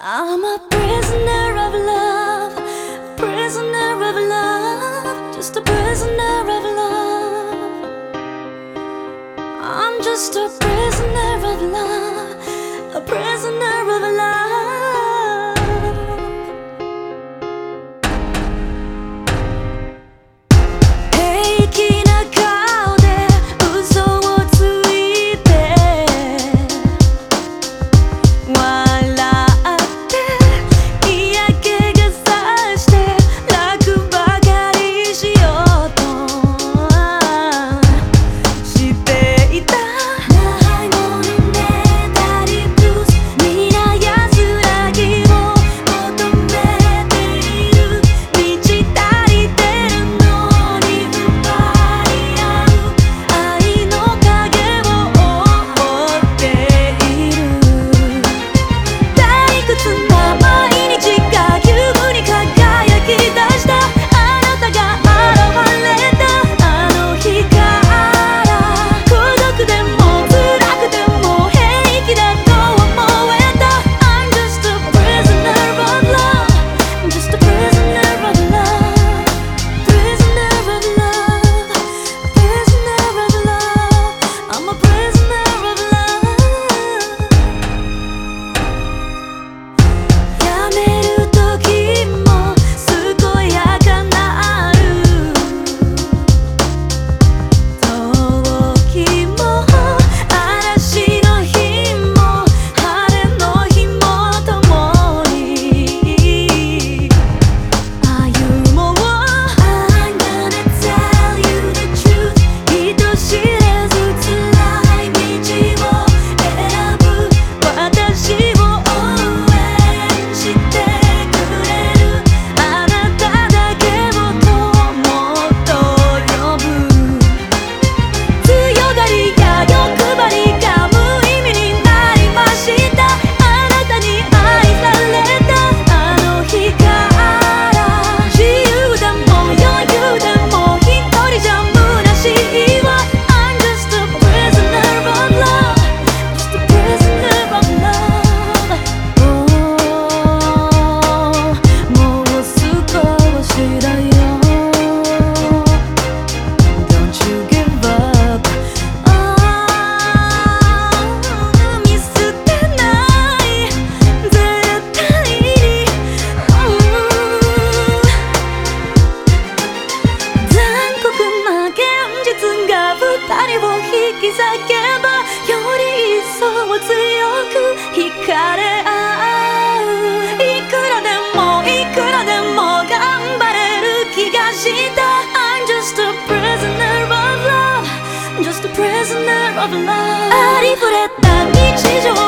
I'm a prisoner of love, prisoner of love, just a prisoner of love. I'm just a prisoner of love, a prisoner. ありふれた日常